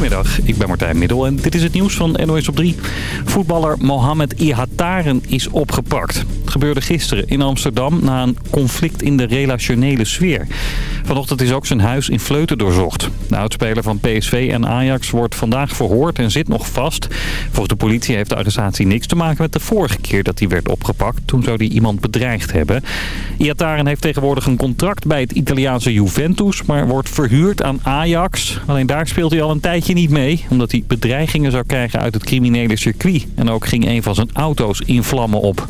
Goedemiddag, ik ben Martijn Middel en dit is het nieuws van NOS op 3. Voetballer Mohamed Ihataren is opgepakt. Gebeurde gisteren in Amsterdam na een conflict in de relationele sfeer. Vanochtend is ook zijn huis in Vleuten doorzocht. De oudspeler van PSV en Ajax wordt vandaag verhoord en zit nog vast. Volgens de politie heeft de arrestatie niks te maken met de vorige keer dat hij werd opgepakt. Toen zou hij iemand bedreigd hebben. Ihataren heeft tegenwoordig een contract bij het Italiaanse Juventus, maar wordt verhuurd aan Ajax. Alleen daar speelt hij al een tijdje niet mee, omdat hij bedreigingen zou krijgen uit het criminele circuit. En ook ging een van zijn auto's in vlammen op.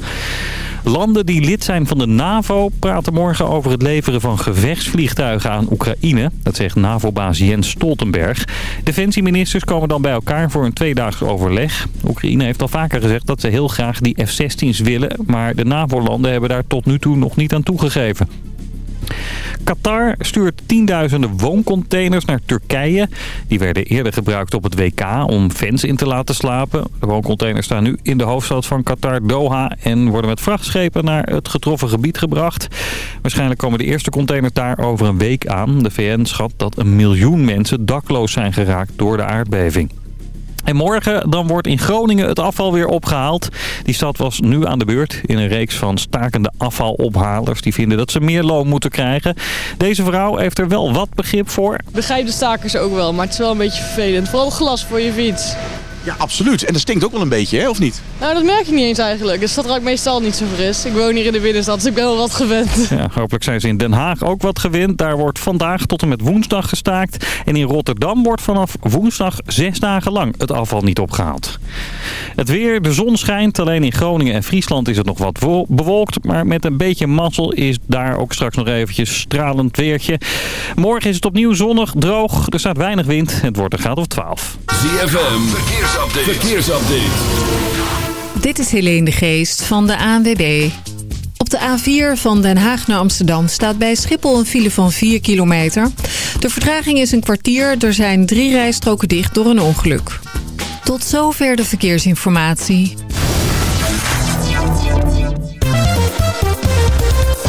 Landen die lid zijn van de NAVO praten morgen over het leveren van gevechtsvliegtuigen aan Oekraïne. Dat zegt NAVO-baas Jens Stoltenberg. Defensieministers komen dan bij elkaar voor een tweedaags overleg. Oekraïne heeft al vaker gezegd dat ze heel graag die F-16's willen. Maar de NAVO-landen hebben daar tot nu toe nog niet aan toegegeven. Qatar stuurt tienduizenden wooncontainers naar Turkije. Die werden eerder gebruikt op het WK om fans in te laten slapen. De wooncontainers staan nu in de hoofdstad van Qatar, Doha... en worden met vrachtschepen naar het getroffen gebied gebracht. Waarschijnlijk komen de eerste containers daar over een week aan. De VN schat dat een miljoen mensen dakloos zijn geraakt door de aardbeving. En morgen dan wordt in Groningen het afval weer opgehaald. Die stad was nu aan de beurt in een reeks van stakende afvalophalers. Die vinden dat ze meer loon moeten krijgen. Deze vrouw heeft er wel wat begrip voor. Begrijp de stakers ook wel, maar het is wel een beetje vervelend. Vooral glas voor je fiets. Ja, absoluut. En dat stinkt ook wel een beetje, hè? of niet? Nou, dat merk ik niet eens eigenlijk. De stad ruikt meestal niet zo fris. Ik woon hier in de binnenstad, dus ik ben wel wat gewend. Ja, hopelijk zijn ze in Den Haag ook wat gewend. Daar wordt vandaag tot en met woensdag gestaakt. En in Rotterdam wordt vanaf woensdag zes dagen lang het afval niet opgehaald. Het weer, de zon schijnt. Alleen in Groningen en Friesland is het nog wat bewolkt. Maar met een beetje mazzel is daar ook straks nog eventjes stralend weertje. Morgen is het opnieuw zonnig, droog. Er staat weinig wind. Het wordt een graad of 12. ZFM, verkeersupdate. Dit is Helene de Geest van de ANWB. Op de A4 van Den Haag naar Amsterdam staat bij Schiphol een file van 4 kilometer. De vertraging is een kwartier. Er zijn drie rijstroken dicht door een ongeluk. Tot zover de verkeersinformatie.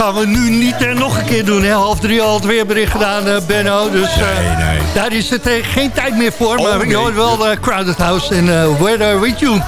Gaan we nu niet uh, nog een keer doen. Hè? Half drie al het weerbericht gedaan, uh, Benno. Dus uh, nee, nee. daar is het geen tijd meer voor. Oh, maar nee. je hoort wel Crowded House en Weather With You.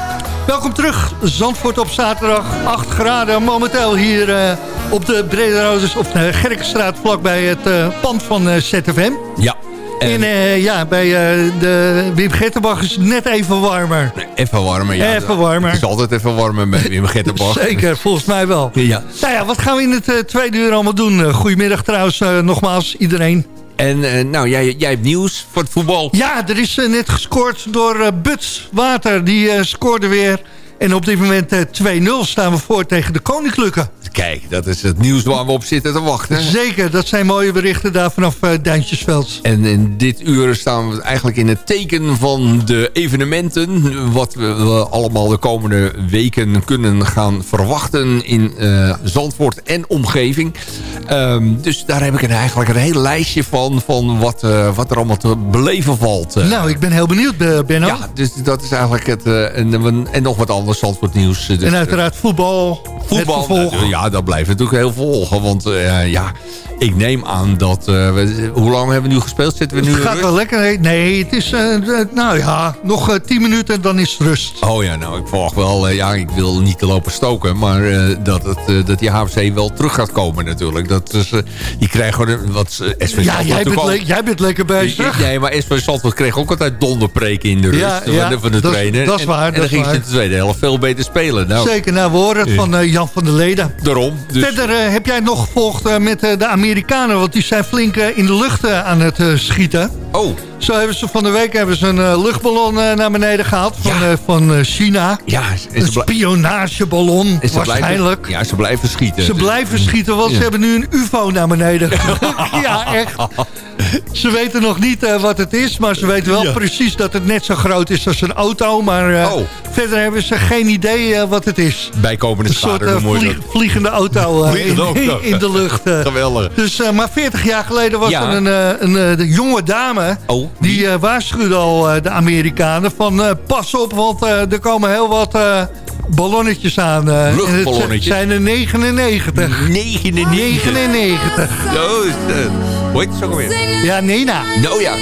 Welkom terug. Zandvoort op zaterdag. 8 graden momenteel hier op de Brede Roses of de Gerkenstraat vlakbij het pand van ZFM. Ja. En uh, ja, bij uh, de Wim Gettenbach is het net even warmer. Even warmer, ja. Even warmer. Het is altijd even warmer met Wim Gettenbach. Zeker, volgens mij wel. Ja. Nou ja, wat gaan we in het uh, tweede uur allemaal doen? goedemiddag trouwens, nogmaals iedereen. En nou, jij, jij hebt nieuws voor het voetbal. Ja, er is net gescoord door Buts Water. Die scoorde weer. En op dit moment 2-0 staan we voor tegen de Koninklijke. Kijk, dat is het nieuws waar we op zitten te wachten. Zeker, dat zijn mooie berichten daar vanaf uh, Duintjesveld. En in dit uur staan we eigenlijk in het teken van de evenementen... wat we allemaal de komende weken kunnen gaan verwachten in uh, Zandvoort en omgeving. Um, dus daar heb ik een, eigenlijk een heel lijstje van, van wat, uh, wat er allemaal te beleven valt. Nou, ik ben heel benieuwd, Benno. Ja, dus dat is eigenlijk het... en, en nog wat anders Zandvoort nieuws. Dus, en uiteraard voetbal, voetbal, ja, ja, dat blijft natuurlijk heel volgen. Want uh, ja, ik neem aan dat... Uh, we, hoe lang hebben we nu gespeeld? Zitten we nu het gaat wel lekker. Nee, het is... Uh, nou ja, nog 10 minuten en dan is het rust. Oh ja, nou, ik verwacht wel... ja, ik wil niet te lopen stoken. Maar dat, het, dat die HFC wel terug gaat komen natuurlijk. Dat is, die krijgen gewoon... Wat, SV ja, jij bent, al, jij bent lekker bezig. Nee, maar SV Zandvoort kreeg ook altijd donderpreken in de rust. Ja, ja, van de, van de dat, trainer. Dat is waar. En, en dan ging ze de tweede helft veel beter spelen. Nou, Zeker, nou, we horen het van Jan van der Leden. Daarom. Dus. Verder uh, heb jij nog gevolgd uh, met uh, de Amerikanen, want die zijn flink in de lucht aan het schieten. Oh. Zo hebben ze van de week hebben ze een luchtballon naar beneden gehaald van, ja. van China. Ja, een spionageballon waarschijnlijk. Blijven, ja, ze blijven schieten. Ze blijven schieten, want ja. ze hebben nu een ufo naar beneden. ja, echt. Ze weten nog niet uh, wat het is, maar ze weten wel ja. precies dat het net zo groot is als een auto. Maar uh, oh. verder hebben ze geen idee uh, wat het is. Bijkomende schade, Vlieg, vliegende auto, vliegende in, in, de lucht. Geweldig. Dus, maar 40 jaar geleden was ja. er een, een, een jonge dame... Oh, die waarschuwde al de Amerikanen van pas op, want er komen heel wat ballonnetjes aan. Uh, Luchtballonnetjes? Het zijn er 99. 99? 99. Zo is het. Hoe heet het zo weer? Ja, Nena. Nou ja.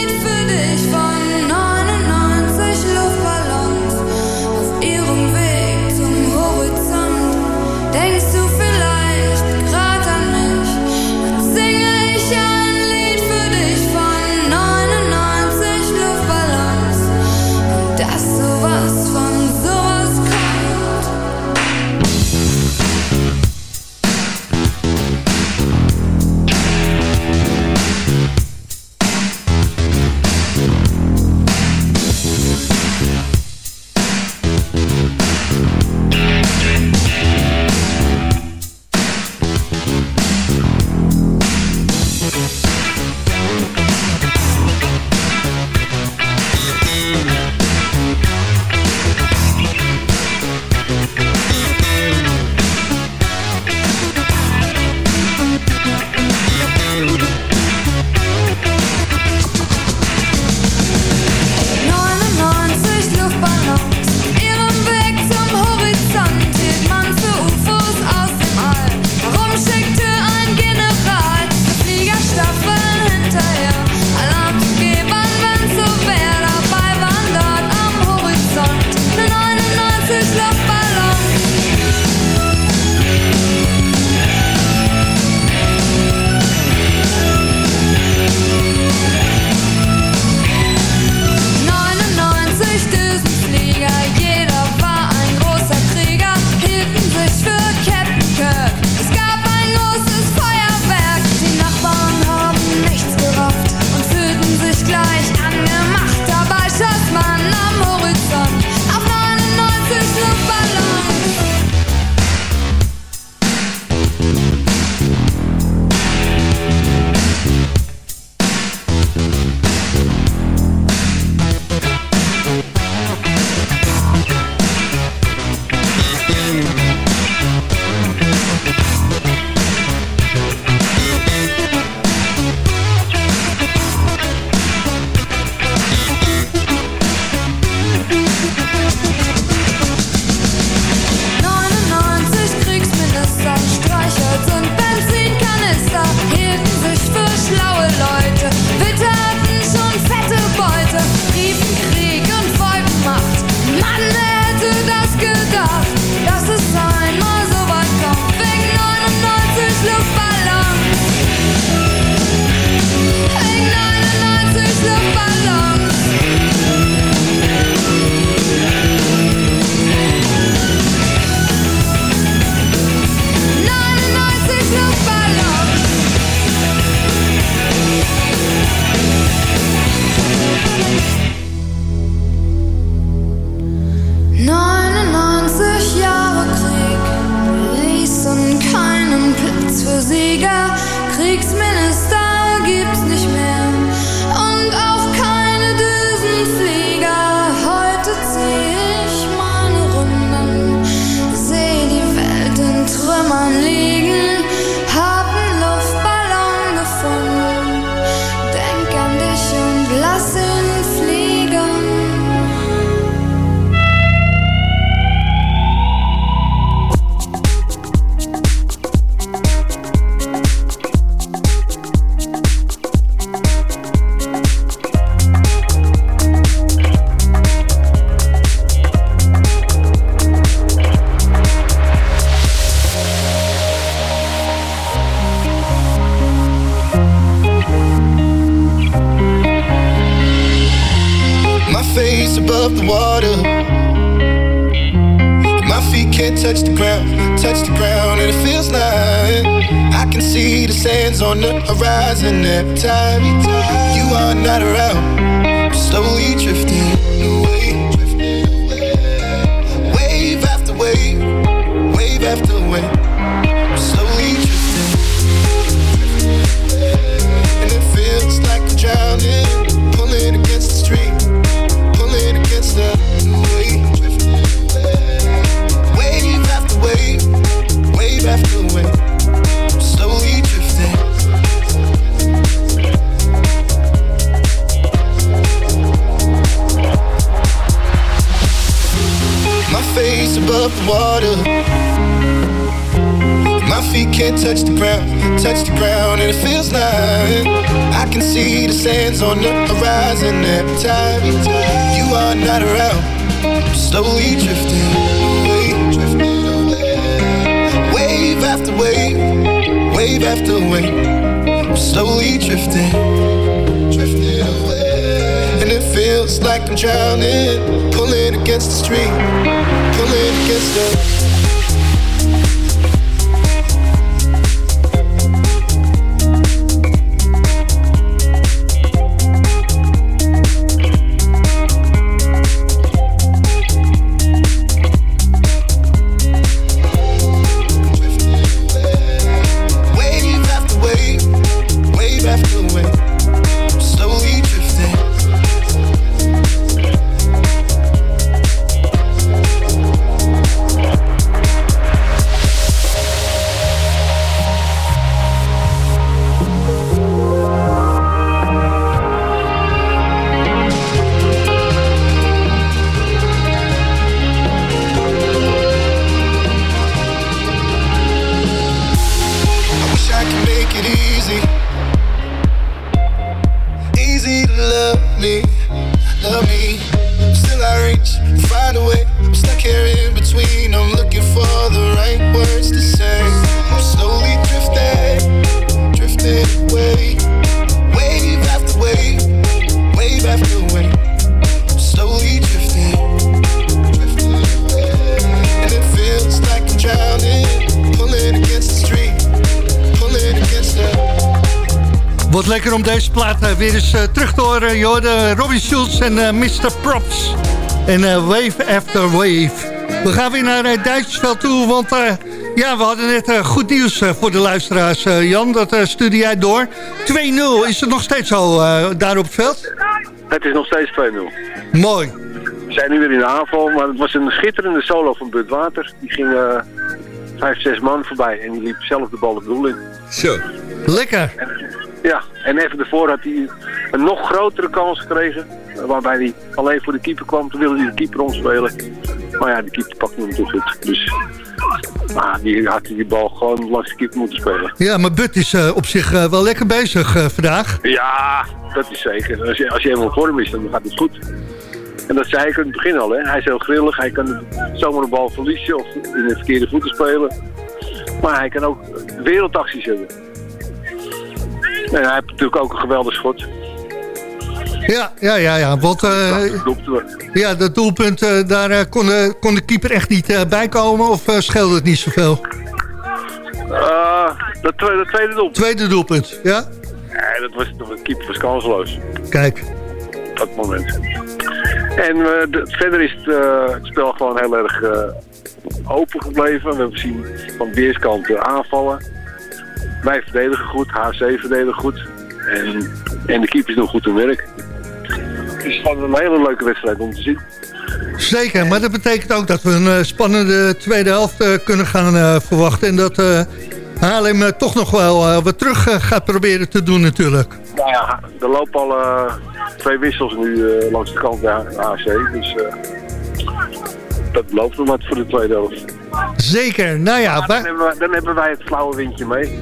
it is. Om deze plaat eh, weer eens eh, terug te horen. Je hoorde Robin Schulz en eh, Mr. Props. En Wave After Wave. We gaan weer naar uh, Duitsersveld toe, want eh, ja, we hadden net goed nieuws voor de luisteraars. eh, Jan, dat uh, stuurde jij door. 2-0, is het nog steeds zo eh, daar op het veld? Het is nog steeds 2-0. Mooi. We zijn nu weer in de aanval, maar het was een schitterende solo van Bud Water. Die ging eh, vijf, zes man voorbij en die liep zelf de bal het doel in. Zo. Lekker. Ja, en even daarvoor had hij een nog grotere kans gekregen. Waarbij hij alleen voor de keeper kwam. Toen wilde hij de keeper omspelen. Maar ja, de keeper pakte hem toch goed. Dus ah, die had die bal gewoon langs de keeper moeten spelen. Ja, maar But is eh, op zich eh, wel lekker bezig eh, vandaag. Ja, dat is zeker. Als je, als je helemaal in vorm is, dan gaat het goed. En dat zei ik in het begin al, hè. Hij is heel grillig. Hij kan zomaar een bal verliezen of in de verkeerde voeten spelen. Maar hij kan ook wereldacties hebben. En hij heeft natuurlijk ook een geweldig schot. Ja, ja, ja, ja. Want eh, ja, dat doelpunt, eh, daar eh, kon, de, kon de keeper echt niet bij komen. Of scheelde het niet zoveel? Dat, tweede, tweede doelpunt. Tweede doelpunt, ja? Nee, dat was, de keeper was kansloos. Kijk. Op dat moment. En de- verder is het, het spel gewoon heel erg open gebleven. We hebben zien van weerskanten aanvallen. Wij verdedigen goed, HC verdedigen goed. En, en de keeper is nog goed in werk. Het is gewoon een hele leuke wedstrijd om te zien. Zeker, maar dat betekent ook dat we een eh, spannende tweede helft eh, kunnen gaan eh, verwachten. En dat Haarlem toch nog wel wat terug gaat proberen te doen natuurlijk. Nou ja, er lopen al twee wissels nu langs de kant bij AC. Dus dat belooft nog wat voor de tweede helft. Zeker, nou ja. Dan, hebben wij, dan hebben wij het flauwe windje mee.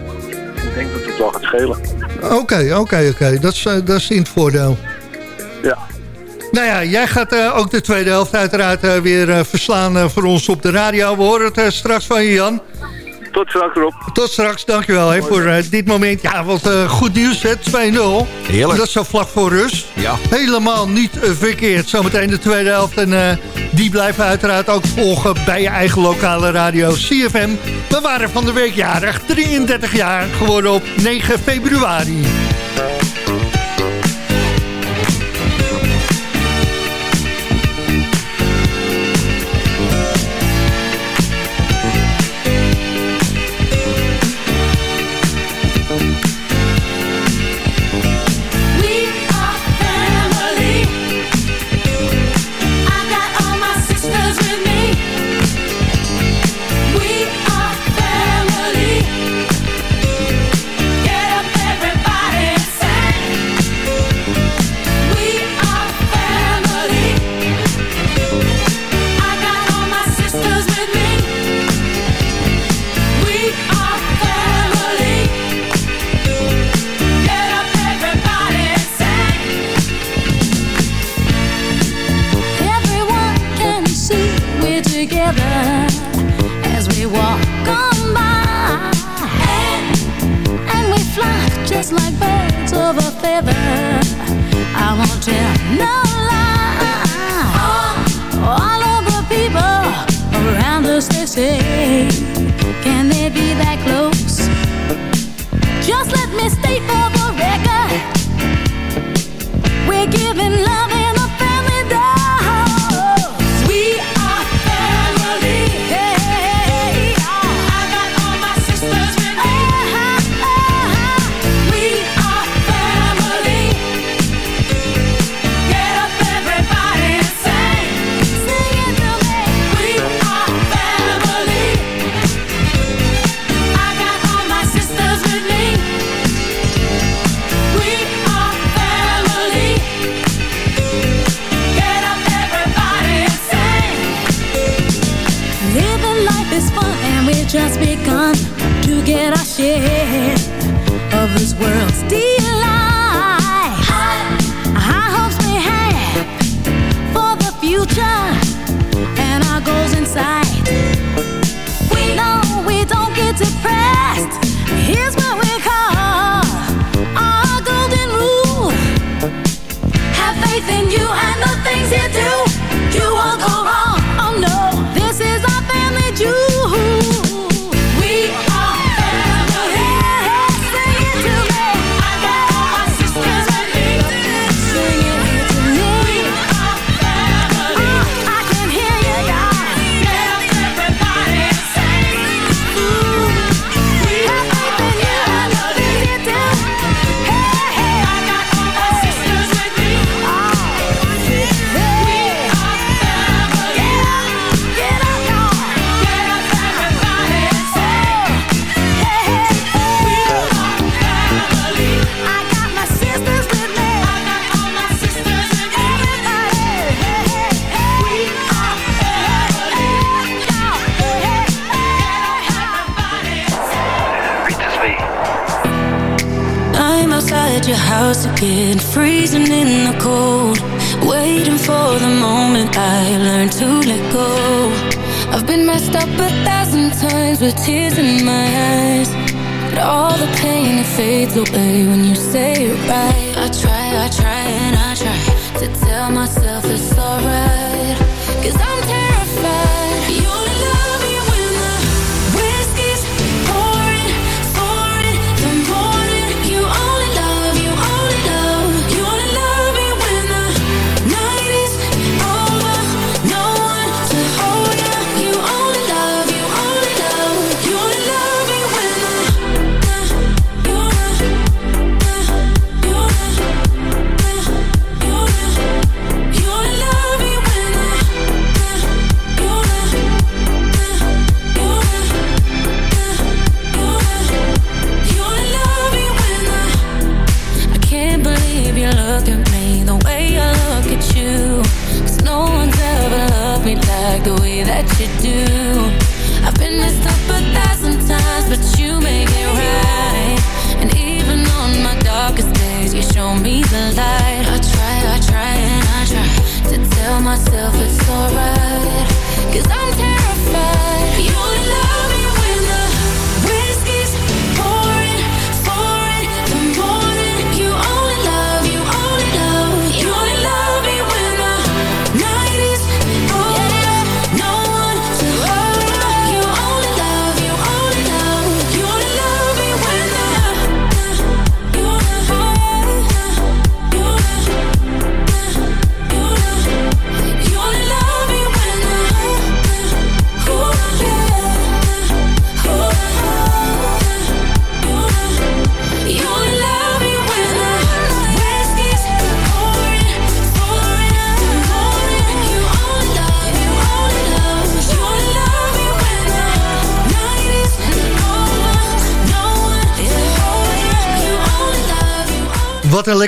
Ik denk dat het wel gaat schelen. Oké, oké, oké. Dat is, eh, dat is in het voordeel. Ja. Nou ja, jij gaat eh, ook de tweede helft uiteraard eh, weer verslaan voor ons op de radio. We horen het straks van je, Jan. Tot straks, Rob. Tot straks, dankjewel hè, voor eh, dit moment. Ja, wat eh, goed nieuws, 2-0. Heerlijk. Dat is zo vlak voor rust. Ja. Helemaal niet eh, verkeerd. Zometeen de tweede helft. En die blijven uiteraard ook volgen bij je eigen lokale radio CFM. We waren van de week jarig, 33 jaar geworden op 9 februari.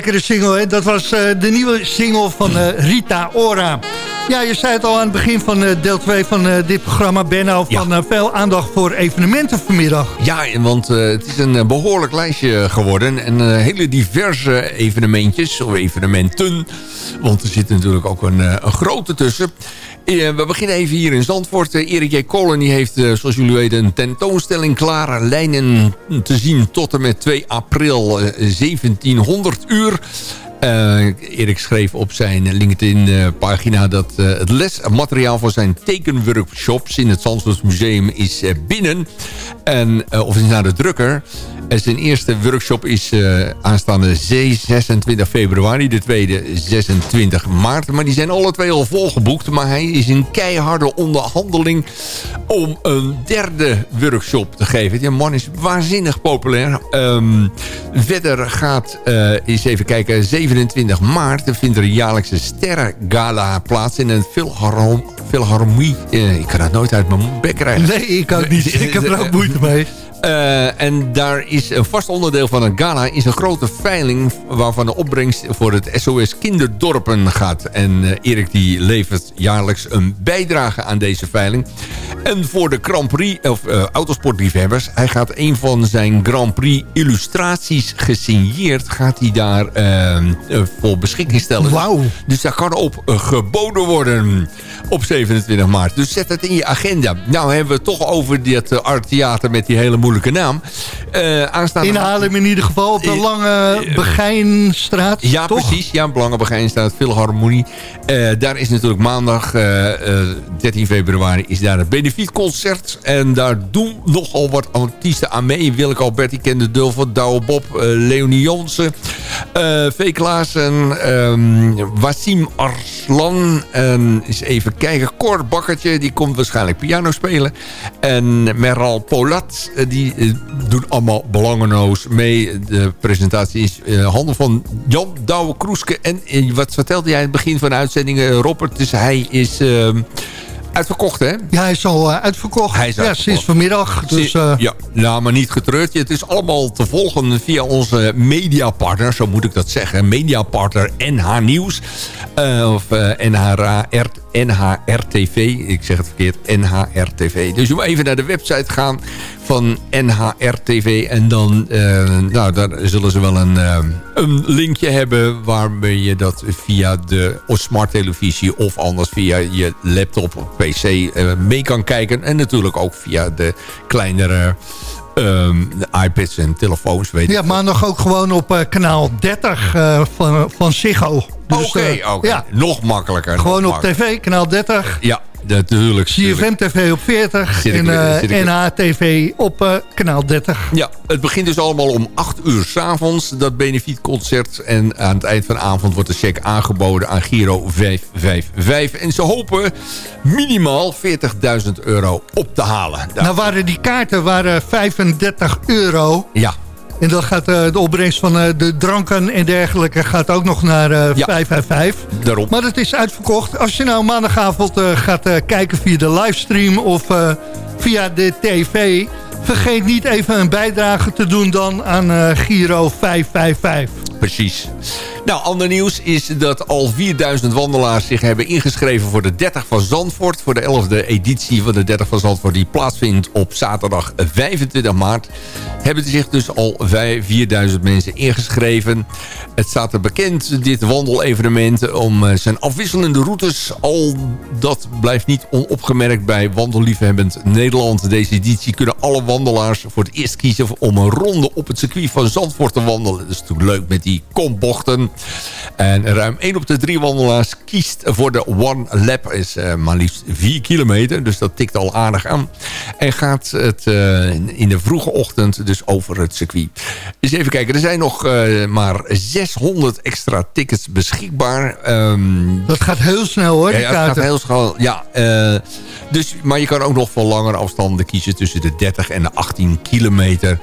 Lekkere single, hè? Dat was eh, de nieuwe single van eh, Rita Ora. Ja, je zei het al aan het begin van eh, deel 2 van dit programma, Benno... van veel aandacht voor evenementen vanmiddag. Ja, want het is een eh, behoorlijk lijstje geworden. En hele diverse evenementjes, of evenementen. Want er zit natuurlijk ook een, een grote tussen. Eh, we beginnen even hier in Zandvoort. Eh, Erik J. Kolen die heeft, eh, zoals jullie weten, een tentoonstelling klaar. Lijnen te zien tot en met 2 april eh, 1700 uur. Eh, Erik schreef op zijn LinkedIn-pagina dat eh, het lesmateriaal voor zijn tekenworkshops in het Zandvoort Museum is eh, binnen. En, of is naar de drukker. Zijn eerste workshop is aanstaande 6 26 februari. De tweede 26 maart. Maar die zijn alle twee al volgeboekt. Maar hij is in keiharde onderhandeling om een derde workshop te geven. Die man is waanzinnig populair. Ehm, verder gaat, eens even kijken, 27 maart vindt er een jaarlijkse sterrengala plaats in een Philharm Philharmonie. Eh, ik kan dat nooit uit mijn bek krijgen. Nee, ik ook niet. Ik heb er ook moeite mee. Eh, en daar is een vast onderdeel van een gala... is een grote veiling waarvan de opbrengst voor het SOS Kinderdorpen gaat. En eh, Erik die levert jaarlijks een bijdrage aan deze veiling. En voor de Grand Prix, of eh, autosportliefhebbers... hij gaat een van zijn Grand Prix illustraties gesigneerd... gaat hij daar voor beschikking stellen. Wauw. Dus daar kan op geboden worden op 27 maart. Dus zet het in je agenda. Nou hebben we het toch over dit uh, Art Theater met die hele moeilijke naam. Eh aanstaande... In Haarlem in ieder geval op de Lange Begijnstraat, Ja, toch? precies. Ja, Belangenbegijn staat Philharmonie. Eh daar is natuurlijk maandag eh, eh, 13 februari is daar een benefietconcert. En daar doen nogal wat artiesten aan mee. Willeke Alberti kende Dul van Douwe Bob. eh, Leonie Jansen. eh V. Klaassen. ehm Wassim Arslan. En eens even kijken. Cor Bakkertje. Die komt waarschijnlijk piano spelen. En Meral Polat. eh, die eh, doen allemaal belangenloos mee. De presentatie is handen van Jan Douwe Kroeske. En eh, wat vertelde jij in het begin van de uitzending, Robert? Dus hij is uitverkocht, hè? Ja, hij is al uitverkocht. Hij is ja, uitverkocht. sinds vanmiddag. Dus, ja, nou, maar niet getreurd. Het is allemaal te volgen via onze mediapartner, zo moet ik dat zeggen. Mediapartner NH Nieuws. eh, of eh, NHR, NHRTV. Ik zeg het verkeerd, NHRTV. Dus je moet even naar de website gaan van NHRTV. En dan eh, nou, daar zullen ze wel een, eh, een linkje hebben... waarmee je dat via de smart televisie of anders via je laptop of pc eh, mee kan kijken. En natuurlijk ook via de kleinere de iPads en telefoons. Weet ja, ik. maandag ook gewoon op eh, kanaal 30 eh, van, van Ziggo. Dus, Oké, eh, ja, nog makkelijker. nog gewoon op makkelijker. tv, kanaal 30. Ja, natuurlijk. CFM TV op 40 Zit ik en weer- eh, NH-TV op eh, kanaal 30. Ja, het begint dus allemaal om 8 uur s'avonds, dat benefietconcert. En aan het eind van de avond wordt de cheque aangeboden aan Giro 555. En ze hopen minimaal 40.000 euro op te halen. Nou waren die kaarten waren 35 euro. Ja. En dan gaat eh, de opbrengst van eh, de dranken en dergelijke gaat ook nog naar eh Ja. 555. Daarom. Maar het is uitverkocht. Als je nou maandagavond eh, gaat eh, kijken via de livestream of eh, via de tv... vergeet niet even een bijdrage te doen dan aan eh, Giro 555. Precies. Nou, ander nieuws is dat al 4000 wandelaars zich hebben ingeschreven voor de 30 van Zandvoort. Voor de 11e editie van de 30 van Zandvoort die plaatsvindt op zaterdag 25 maart. Hebben zich dus al 4000 mensen ingeschreven. Het staat er bekend, dit wandelevenement, om eh, zijn afwisselende routes. Al dat blijft niet onopgemerkt bij Wandelliefhebbend Nederland. Deze editie kunnen alle wandelaars voor het eerst kiezen om een ronde op het circuit van Zandvoort te wandelen. Dat is natuurlijk leuk met die kombochten. En ruim 1 op de 3 wandelaars kiest voor de One Lap. Is eh, maar liefst 4 kilometer, dus dat tikt al aardig aan. En gaat het eh, in de vroege ochtend dus over het circuit. Dus even kijken, er zijn nog eh, maar 600 extra tickets beschikbaar. Ehm, Dat gaat heel snel hoor, ja, ja, het gaat heel snel. Ja, dus, maar je kan ook nog voor langere afstanden kiezen tussen de 30 en de 18 kilometer.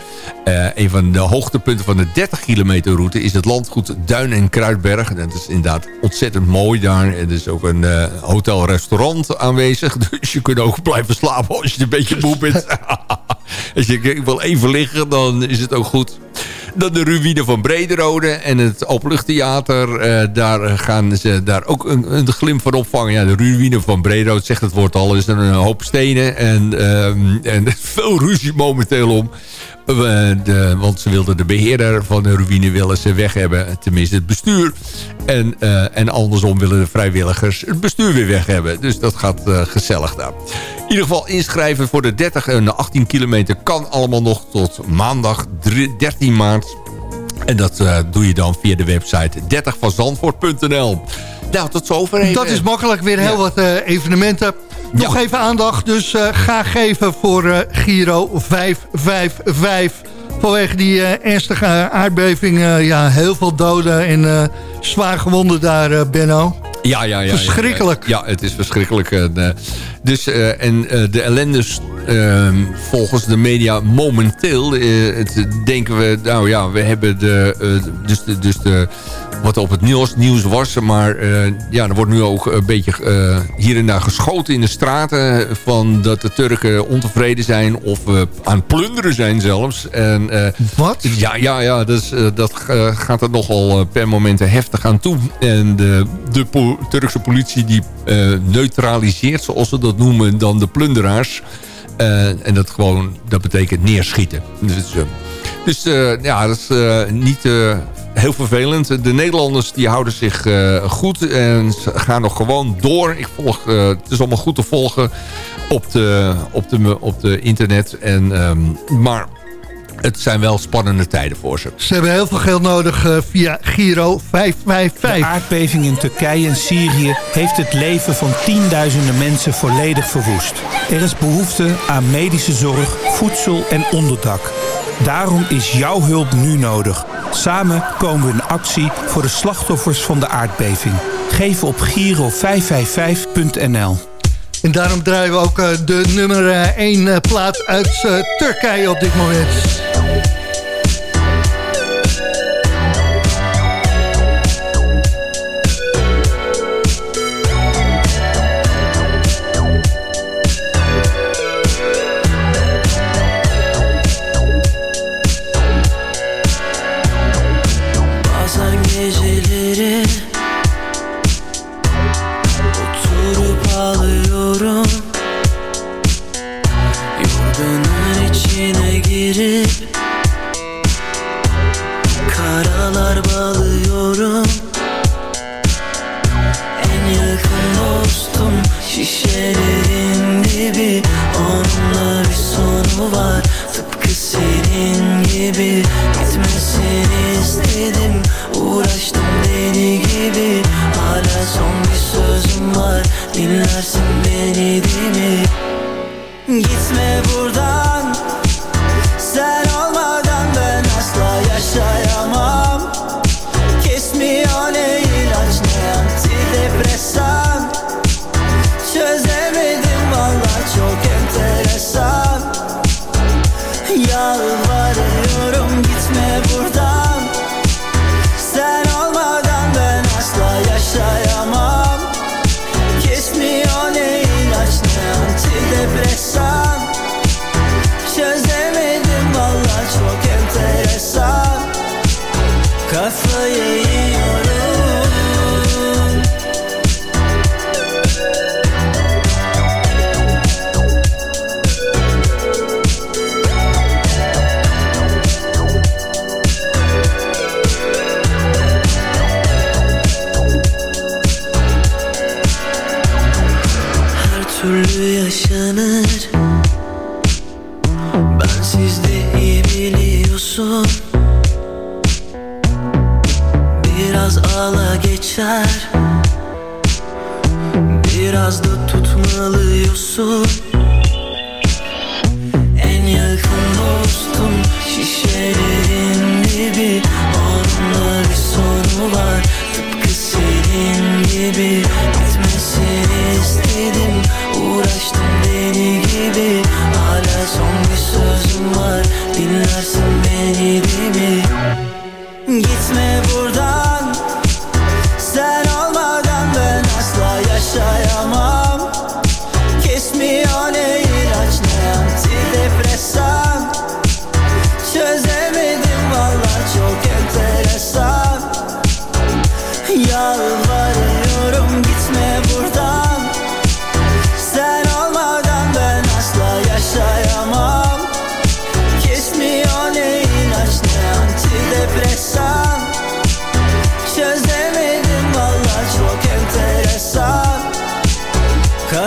Een van de hoogtepunten van de 30 kilometer route is het landgoed Duin en Kruidberg. Dat is inderdaad ontzettend mooi daar. Er is ook een eh, hotel-restaurant aanwezig. Dus je kunt ook blijven slapen als je een beetje moe bent. als je wil even liggen, dan is het ook goed. Dan de ruïne van Brederode en het Openluchttheater. Uh, daar gaan ze daar ook een, een glimp van opvangen. Ja, de ruïne van Brederode, zegt het woord al, is er een hoop stenen. En, um, en veel ruzie momenteel om. De, want ze wilden de beheerder van de ruïne willen ze weg hebben. Tenminste het bestuur. En, uh, en andersom willen de vrijwilligers het bestuur weer weg hebben. Dus dat gaat uh, gezellig daar. In ieder geval inschrijven voor de 30 en de 18 kilometer kan allemaal nog tot maandag 13 maart. En dat uh, doe je dan via de website 30vanzandvoort.nl. Nou, tot zover even. Dat is makkelijk. Weer heel ja. wat evenementen. Nog ja. even aandacht, dus uh, ga geven voor uh, Giro 555. Vanwege die uh, ernstige aardbeving, ja, heel veel doden en zwaar gewonden daar, Benno. Ja, ja, ja. Verschrikkelijk. Ja, ja, het is verschrikkelijk. En, dus, en de ellende ehm, volgens de media momenteel, het, denken we, nou ja, we hebben de, dus de, dus de wat op het nieuws, nieuws was. Maar uh, ja, er wordt nu ook een beetje uh, hier en daar geschoten in de straten... van dat de Turken ontevreden zijn of uh, aan plunderen zijn zelfs. En, wat? Ja, ja, ja dus, dat gaat er nogal per momenten heftig aan toe. En de, de po Turkse politie die neutraliseert, zoals ze dat noemen, dan de plunderaars... en dat gewoon, dat betekent neerschieten. Dus, dus ja, dat is niet heel vervelend. De Nederlanders die houden zich goed en gaan nog gewoon door. Ik volg, het is allemaal goed te volgen op de, op de, op de internet. En, um, maar het zijn wel spannende tijden voor ze. Ze hebben heel veel geld nodig uh, via Giro 555. De aardbeving in Turkije en Syrië heeft het leven van tienduizenden mensen volledig verwoest. Er is behoefte aan medische zorg, voedsel en onderdak. Daarom is jouw hulp nu nodig. Samen komen we in actie voor de slachtoffers van de aardbeving. Geef op giro555.nl. En daarom draaien we ook uh, de nummer 1 uh, plaat uit Turkije op dit moment. Christmas.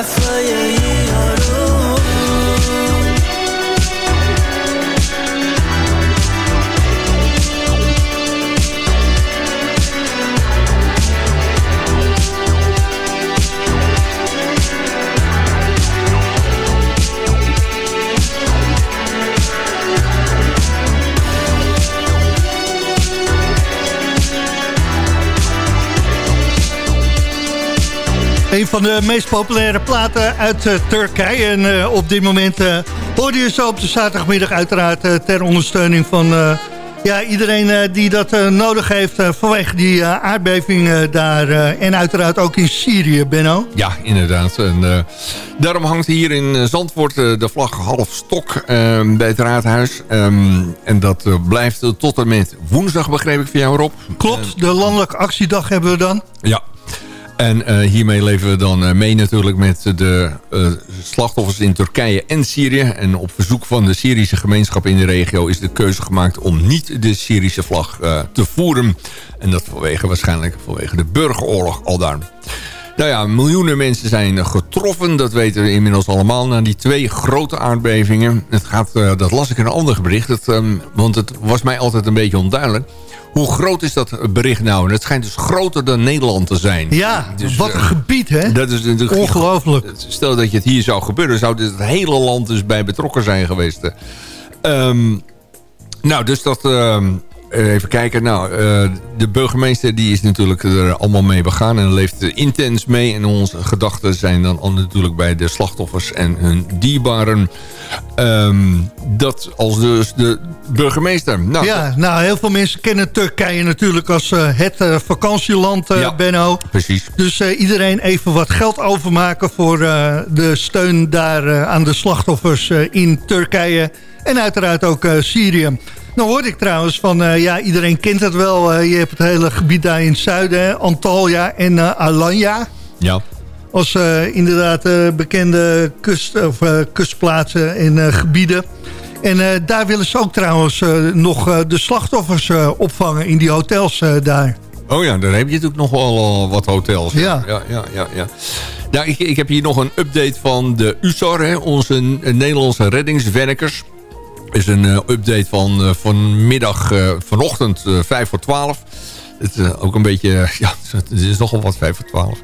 I for you Een van de meest populaire platen uit uh, Turkije. En uh, op dit moment uh, hoorde je zo op de zaterdagmiddag uiteraard... ter ondersteuning van ja, iedereen die dat nodig heeft... vanwege die aardbeving daar. en uiteraard ook in Syrië, Benno. Ja, inderdaad. En, daarom hangt hier in Zandvoort de vlag half stok bij het raadhuis. Um, en dat blijft tot en met woensdag, begreep ik van jou, Rob. Klopt, de landelijke actiedag hebben we dan. Ja, en uh, hiermee leven we dan uh, mee natuurlijk met de uh, slachtoffers in Turkije en Syrië. En op verzoek van de Syrische gemeenschap in de regio is de keuze gemaakt om niet de Syrische vlag te voeren. En dat vanwege waarschijnlijk vanwege de burgeroorlog al daar. Nou ja, miljoenen mensen zijn getroffen. Dat weten we inmiddels allemaal na die twee grote aardbevingen. Het gaat, dat las ik in een ander bericht. Um, want het was mij altijd een beetje onduidelijk. Hoe groot is dat bericht nou? En het schijnt dus groter dan Nederland te zijn. Ja, dus, wat een uh, gebied, hè? Dat is natuurlijk Ongelooflijk. Stel dat je het hier zou gebeuren... zou dit het hele land dus bij betrokken zijn geweest. Um, nou, dus dat... Um, even kijken. Nou, uh, de burgemeester die is natuurlijk er allemaal mee begaan. En leeft intens mee. En onze gedachten zijn dan natuurlijk bij de slachtoffers en hun dierbaren. Um, dat als dus de burgemeester. Nou, ja, nou heel veel mensen kennen Turkije natuurlijk als uh, het vakantieland, ja, Benno. Precies. Dus iedereen even wat geld overmaken voor de steun daar aan de slachtoffers in Turkije. En uiteraard ook Syrië. Nou hoorde ik trouwens van, uh, ja, iedereen kent het wel. Uh, je hebt het hele gebied daar in het zuiden, Antalya en uh, Alanya. Ja. Als inderdaad bekende kust, of, kustplaatsen en gebieden. En daar willen ze ook trouwens nog de slachtoffers opvangen in die hotels daar. Oh ja, daar heb je natuurlijk nog wel wat hotels. Ja. Ja, ja, ja, ja. Nou, ik, ik heb hier nog een update van de USAR, hè, onze Nederlandse reddingswerkers is een uh, update van uh, vanmiddag, uh, vanochtend 5 voor 12. Het is ook een beetje, ja, het is nogal wat 5 voor 12.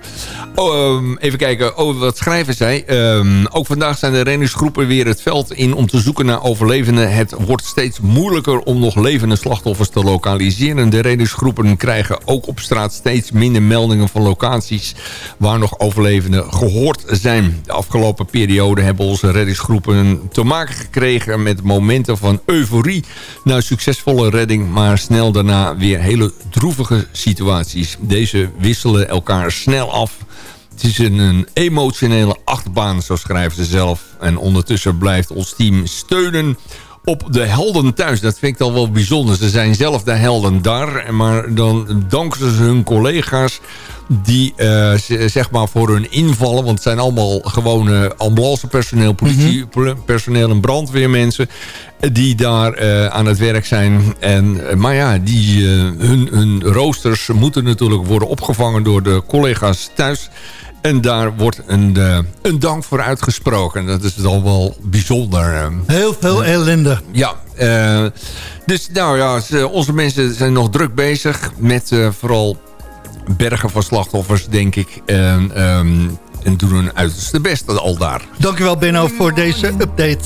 Oh, um, even kijken, oh, wat schrijven zij? Um, ook vandaag zijn de reddingsgroepen weer het veld in om te zoeken naar overlevenden. Het wordt steeds moeilijker om nog levende slachtoffers te lokaliseren. De reddingsgroepen krijgen ook op straat steeds minder meldingen van locaties waar nog overlevenden gehoord zijn. De afgelopen periode hebben onze reddingsgroepen te maken gekregen met momenten van euforie naar succesvolle redding, maar snel daarna weer hele droevige situaties. Deze wisselen elkaar snel af het is een emotionele achtbaan, zo schrijven ze zelf. En ondertussen blijft ons team steunen op de helden thuis. Dat vind ik al wel bijzonder. Ze zijn zelf de helden daar. Maar dan danken ze hun collega's die uh, zeg maar voor hun invallen. Want het zijn allemaal gewone ambulancepersoneel, politiepersoneel en brandweermensen. Die daar uh, aan het werk zijn. En, maar ja, die, uh, hun, hun roosters moeten natuurlijk worden opgevangen door de collega's thuis. En daar wordt een, uh, een dank voor uitgesproken. Dat is dan wel bijzonder. Heel veel ellende. Ja. Dus nou ja, onze mensen zijn nog druk bezig met vooral bergen van slachtoffers, denk ik. En, um, en doen hun uiterste best al daar. Dankjewel Benno voor deze update.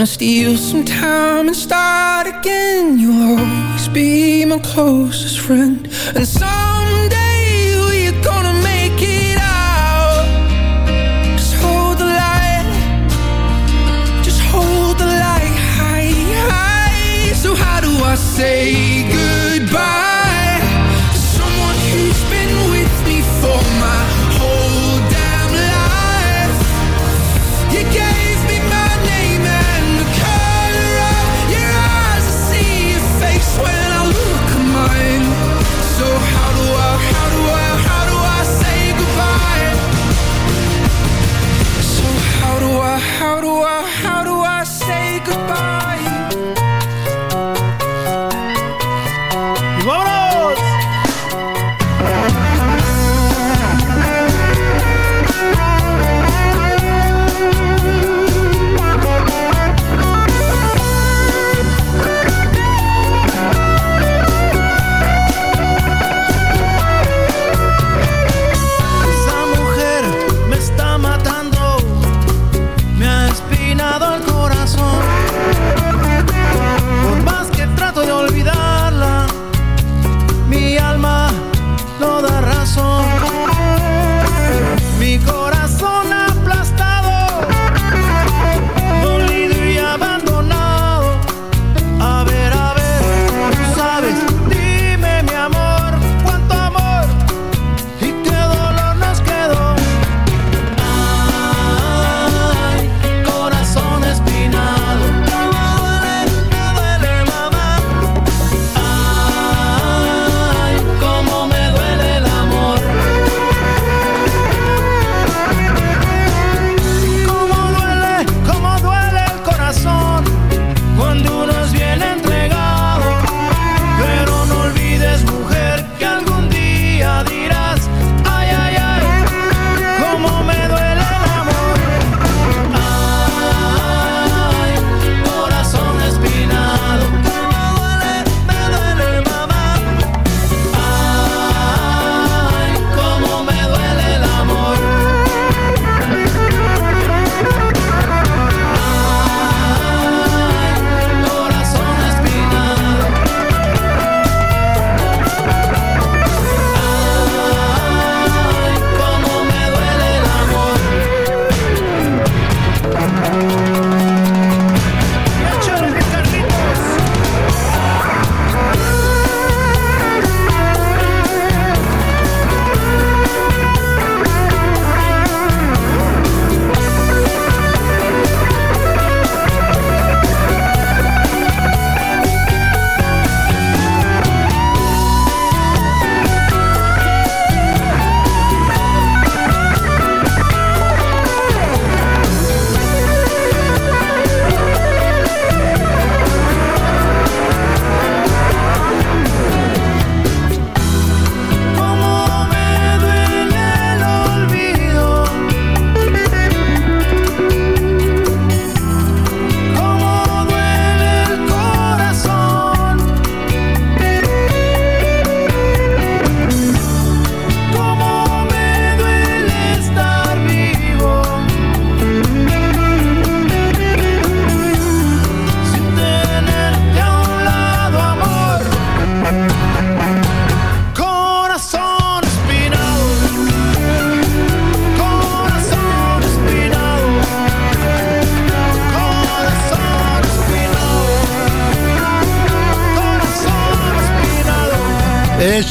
Gonna steal some time and start again. You'll always be my closest friend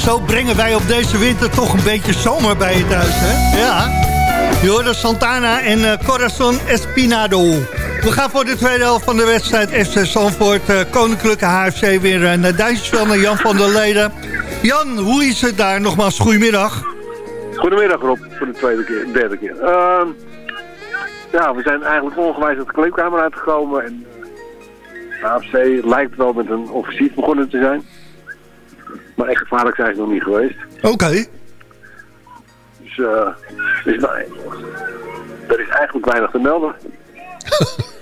zo brengen wij op deze winter toch een beetje zomer bij je thuis, hè? Ja. Hoorde Santana en eh, Corazon Espinado. We gaan voor de tweede helft van de wedstrijd FC Zandvoort. eh, Koninklijke HFC weer eh, naar Duitsland naar Jan van der Leden. Jan, hoe is het daar? Nogmaals, goedemiddag. Goedemiddag Rob, voor de tweede keer, derde keer. Ehm, ja, we zijn eigenlijk ongewijs uit de kleedkamer uitgekomen. En de AFC lijkt wel met een offensief begonnen te zijn. Maar echt gevaarlijk zijn ze nog niet geweest. Oké. Dus, nou, er is eigenlijk weinig te melden.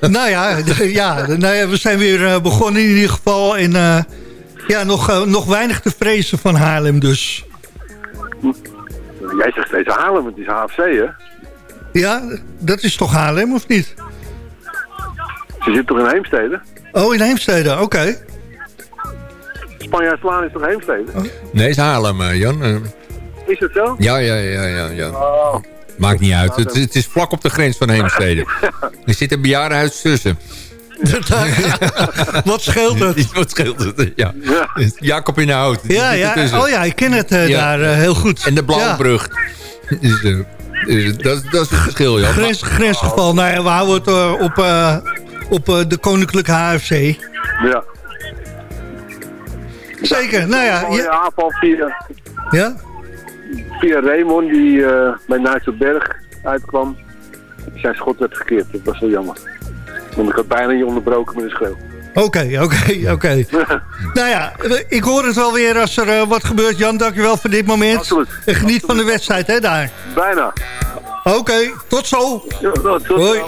nou ja, ja, nou ja, we zijn weer eh, begonnen in ieder geval. En eh, ja, nog, nog weinig te vrezen van Haarlem dus. Jij zegt steeds Haarlem, het is HFC hè? Ja, dat is toch Haarlem of niet? Ze zit toch in Heemstede? Oh, in Heemstede, oké. Spanjaardslaan is toch Heemstede? Nee, is Haarlem, eh, Jan. Eh, Is het zo? ja, ja, ja, ja. ja. Oh. Maakt niet uit. Het, het is vlak op de grens van Heemstede. Er zit een bejaardenhuis tussen. Wat scheelt het? Wat scheelt het, ja. Jacob in de hout. Ja, ja. Oh ja, ik ken het eh, Ja. daar heel goed. En de Blauwbrug. Dus, eh, eh, dat, dat is het verschil, Jan. Grens, grensgeval. Nou ja, we houden het op, eh, op eh, de Koninklijke HFC. Ja. Zeker, nou ja. Mooie je- aanval via, ja? via Raymond die eh, bij Nijsselberg uitkwam. Zijn schot werd gekeerd. Dat was wel jammer. Want ik had bijna niet onderbroken met een schreeuw. Oké, oké, oké. nou ja, ik hoor het wel weer als er eh, wat gebeurt. Jan, dankjewel voor dit moment. Absoluut. En geniet van de wedstrijd, hè, daar. Bijna. Oké, tot zo. Ja, tot zo. Hoi.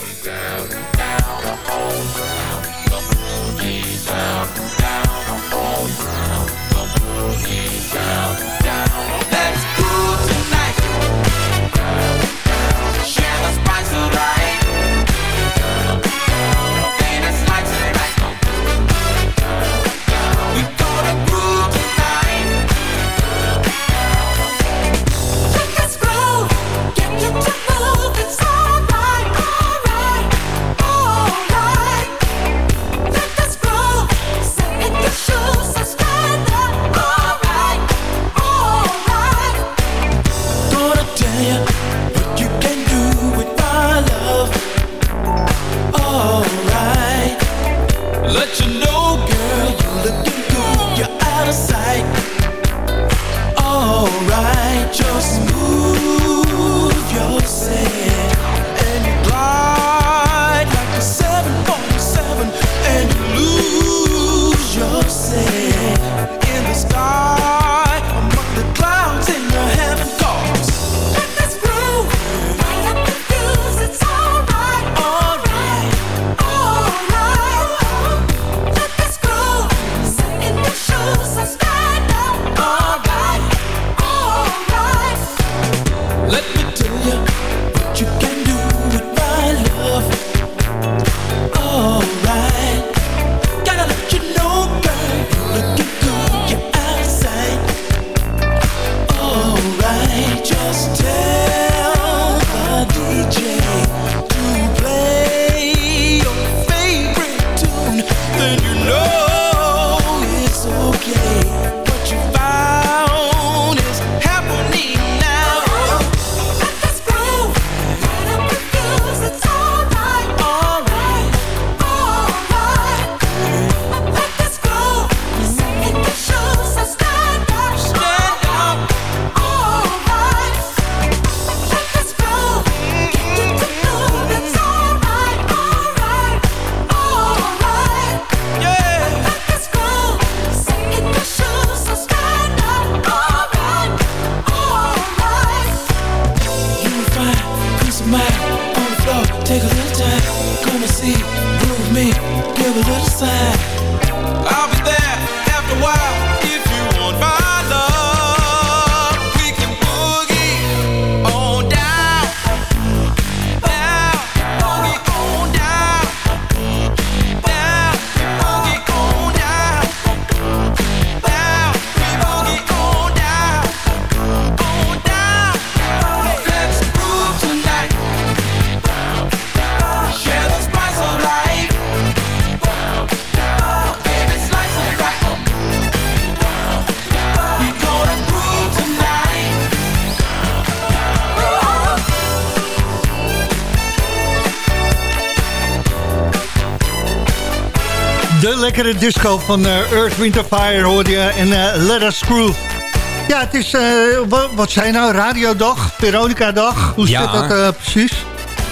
lekkere disco van eh, Earth, Winter, Fire hoorde je en eh, Let Us Groove. Ja, het is, uh, wat zijn nou, radiodag, Veronica-dag, hoe ja. zit dat precies?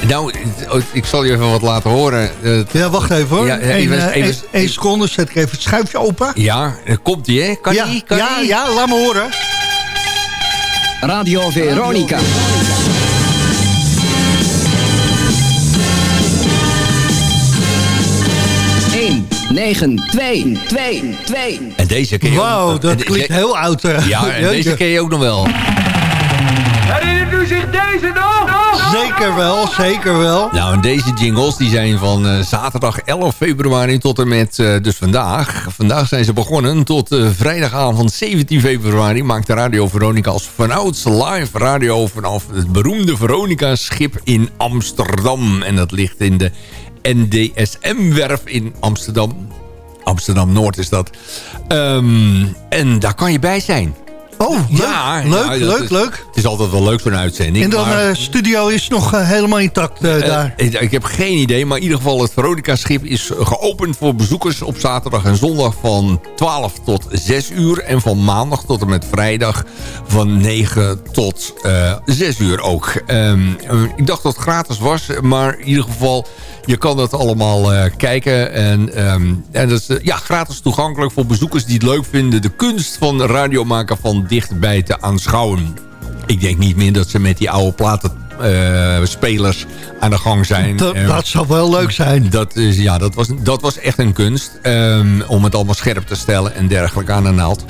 Nou, oh, ik zal je even wat laten horen. ja, wacht even hoor. Ja, Eén even... seconde, zet ik even het schuifje open. Ja, komt die hè? Kan ja, die? Kan ja, die? ja, laat me horen. Radio Veronica. 9, 2, 2, 2. En deze keer. Wauw, dat klinkt heel oud. Ja, en deze keer je ook nog wel. Herinnert u zich deze nog? Zeker wel, zeker wel. Nou, en deze jingles die zijn van eh, zaterdag 11 februari tot en met eh, dus vandaag. Vandaag zijn ze begonnen tot eh, vrijdagavond 17 februari... maakt de Radio Veronica als vanouds live radio... vanaf het beroemde Veronica-schip in Amsterdam. En dat ligt in de NDSM-werf in Amsterdam. Amsterdam-Noord is dat. Ehm, en daar kan je bij zijn. Oh, leuk, Ja, leuk, leuk, is- leuk. Het is altijd wel leuk zo'n uitzending. En dan maar- eh studio is nog eh, helemaal intact eh, daar. ik, heb geen idee, maar in ieder geval het Veronica-schip is geopend voor bezoekers op zaterdag en zondag van 12 tot 6 uur. En van maandag tot en met vrijdag van 9 tot eh 6 uur ook. Ehm, eh, ik dacht dat het gratis was, maar in ieder geval, je kan dat allemaal eh, kijken. En, ehm, en dat is eh, ja, gratis toegankelijk voor bezoekers die het leuk vinden... de kunst van radiomaken van dichtbij te aanschouwen. Ik denk niet meer dat ze met die oude platenspelers aan de gang zijn. Dat, Eh, dat zou wel leuk zijn. dat, is, ja, dat, was, dat was echt een kunst. ehm, om het allemaal scherp te stellen en dergelijke aan de naald.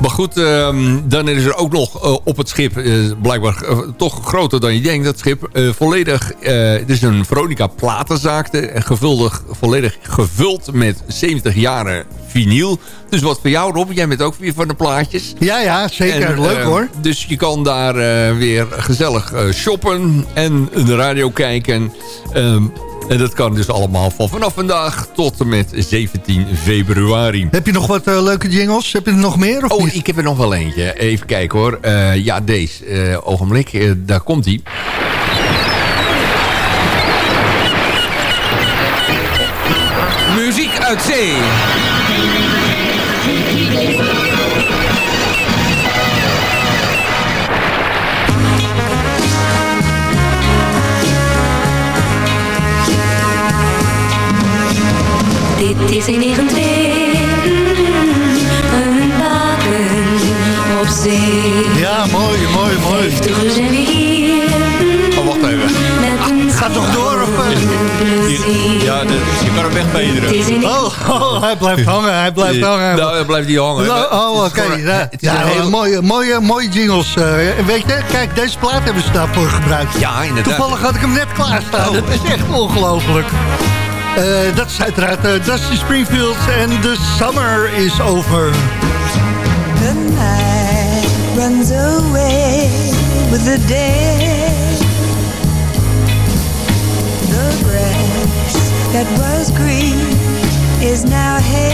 Maar goed, ehm, dan is er ook nog eh, op het schip... eh, blijkbaar eh, toch groter dan je denkt, dat schip. eh, volledig, eh, het is een Veronica platenzaak. eh, Gevuldig, volledig gevuld met 70 jaren vinyl. Dus wat voor jou, Rob? Jij bent ook weer van de plaatjes. Ja, ja, zeker. En, leuk eh, hoor. Dus je kan daar eh, weer gezellig eh, shoppen en de radio kijken. Ehm, en dat kan dus allemaal van vanaf vandaag tot en met 17 februari. Heb je nog wat leuke jingles? Heb je er nog meer? Of Oh, niet? ik heb er nog wel eentje. Even kijken hoor. Ja, deze. ogenblik. Daar komt hij. Muziek uit zee. Dit is in 19 een baken op zee. Ja, mooi, mooi, mooi. Zijn we hier Oh, wacht even. Gaat toch door? Of, eh? Ja, je kan hem in oh, oh, hij blijft hangen, hij blijft hangen. Nou, dan blijft hij hangen. Nou, oh, oké. Ja, mooie, mooie, mooie jingles. eh. Weet je, kijk, deze plaat hebben ze daarvoor gebruikt. Ja, inderdaad. Toevallig had ik hem net klaarstaan. Dat is echt ongelooflijk. Eh, dat is uiteraard Dusty Springfield en The Summer is Over. The night runs away with the day. That was green is now hay.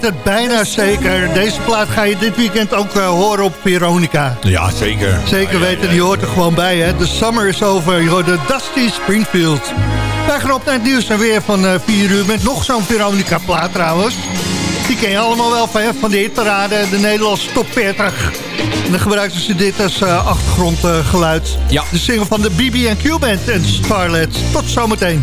Weet het bijna zeker. Deze plaat ga je dit weekend ook eh, horen op Veronica. Ja, zeker. Zeker weten, die hoort er gewoon bij. Hè? De summer is over. Je hoort de Dusty Springfield. Wij gaan op naar het nieuws en weer van eh 4 uur met nog zo'n Veronica-plaat trouwens. Die ken je allemaal wel van, hè? van de hitparade, de Nederlandse top 40. En dan gebruiken ze dit als eh, achtergrondgeluid. Ja. De single van de BB&Q Band en Starlet. Tot zometeen.